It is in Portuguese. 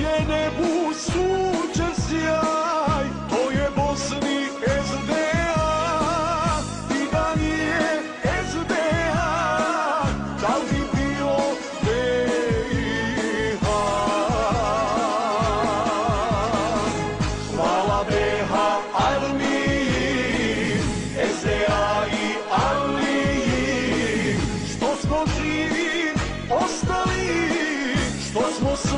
je nebu sunčev sjaj, to je Bosni SDA. I da nije SDA, da li bi bilo BiH? Hvala BH armiji, SDA i armiji, što smo živi ostali, što smo